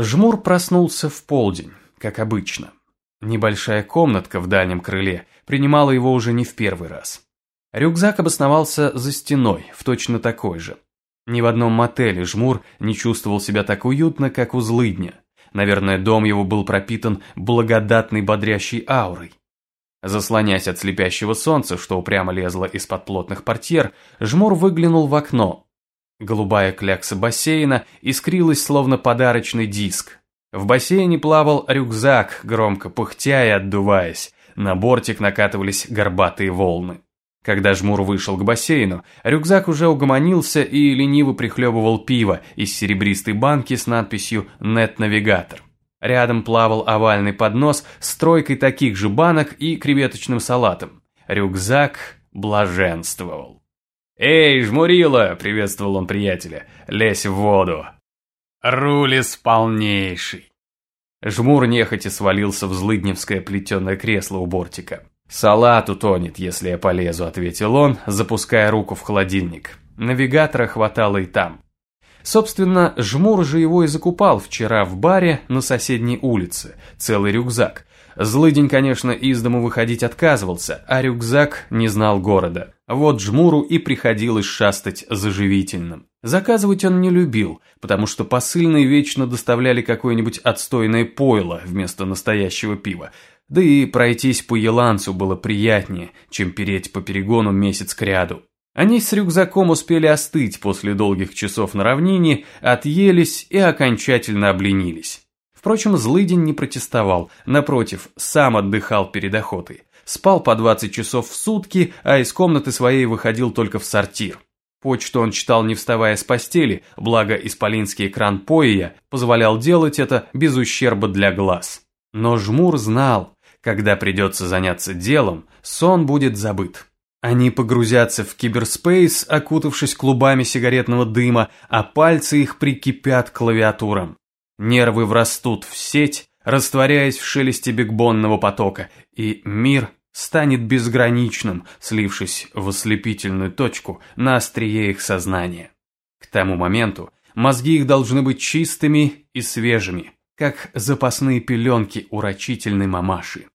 Жмур проснулся в полдень, как обычно. Небольшая комнатка в дальнем крыле принимала его уже не в первый раз. Рюкзак обосновался за стеной, в точно такой же. Ни в одном мотеле Жмур не чувствовал себя так уютно, как у злыдня. Наверное, дом его был пропитан благодатной бодрящей аурой. Заслонясь от слепящего солнца, что упрямо лезло из-под плотных портьер, Жмур выглянул в окно. Голубая клякса бассейна искрилась, словно подарочный диск. В бассейне плавал рюкзак, громко пыхтя и отдуваясь. На бортик накатывались горбатые волны. Когда Жмур вышел к бассейну, рюкзак уже угомонился и лениво прихлебывал пиво из серебристой банки с надписью «Нет-навигатор». Рядом плавал овальный поднос с тройкой таких же банок и креветочным салатом. Рюкзак блаженствовал. «Эй, жмурила!» – приветствовал он приятеля. «Лезь в воду!» «Рулис полнейший!» Жмур нехотя свалился в злыдневское плетеное кресло у бортика. «Салат утонет, если я полезу», – ответил он, запуская руку в холодильник. Навигатора хватало и там. Собственно, Жмур же его и закупал вчера в баре на соседней улице, целый рюкзак. Злыдень, конечно, из дому выходить отказывался, а рюкзак не знал города. Вот Жмуру и приходилось шастать заживительным. Заказывать он не любил, потому что посыльные вечно доставляли какое-нибудь отстойное пойло вместо настоящего пива. Да и пройтись по Еланцу было приятнее, чем переть по перегону месяц кряду. Они с рюкзаком успели остыть после долгих часов на равнине, отъелись и окончательно обленились. Впрочем, Злыдень не протестовал, напротив, сам отдыхал перед охотой. Спал по 20 часов в сутки, а из комнаты своей выходил только в сортир. Почту он читал не вставая с постели, благо исполинский экран Поия позволял делать это без ущерба для глаз. Но Жмур знал, когда придется заняться делом, сон будет забыт. Они погрузятся в киберспейс, окутавшись клубами сигаретного дыма, а пальцы их прикипят к клавиатурам. Нервы врастут в сеть, растворяясь в шелесте бигбонного потока, и мир станет безграничным, слившись в ослепительную точку на острие их сознания. К тому моменту мозги их должны быть чистыми и свежими, как запасные пеленки у рачительной мамаши.